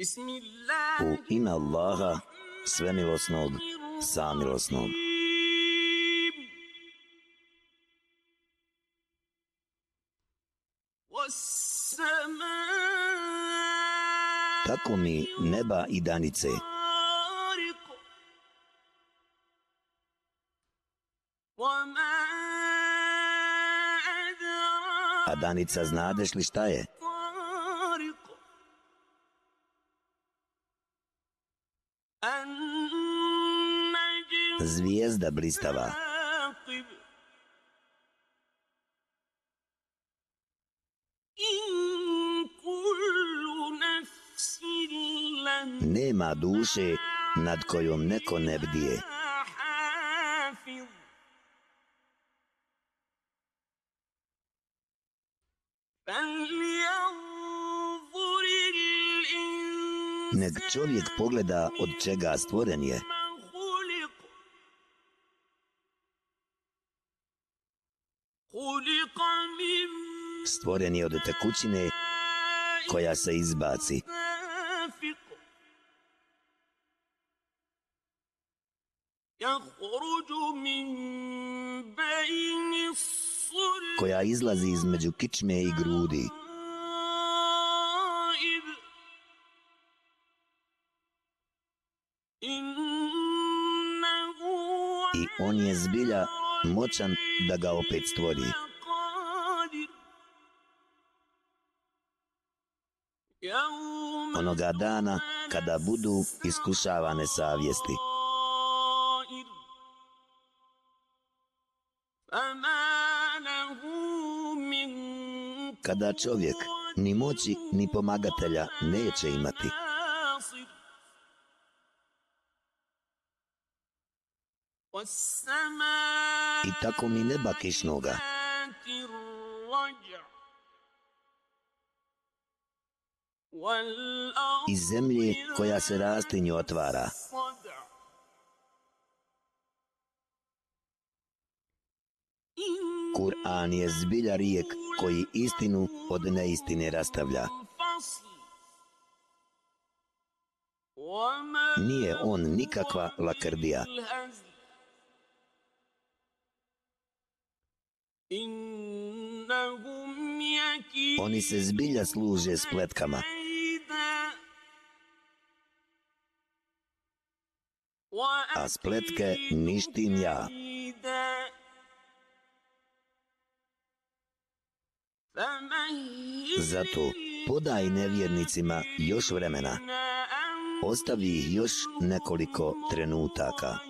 U ime Allaha, svemilosnog, samilosnog. Tako mi neba i danice. A danica znadeš li šta je? Zvijezda blistava. Nema duše nad kojom neko ne bdije. Nek čovjek pogleda od čega stvoren je. Stvoren je od tekućine koja se izbaci. koja izlazi između kičme i grudi. I on je zbilja moćan da ga opet stvori. Onoga dana kada budu iskušavane savjesti. Kada čovjek ni moći ni pomagatelja neće imati. I tako mi neba kišnoga. I zemlje koja se rastinju otvara. Kur'an je zbilja rijek koji istinu od neistine rastavlja. Nije on nikakva lakrdija. Oni se zbilja služe spletkama. A spletke ništim ja. Zato podaj nevjernicima još vremena. Ostavi ih još nekoliko trenutaka.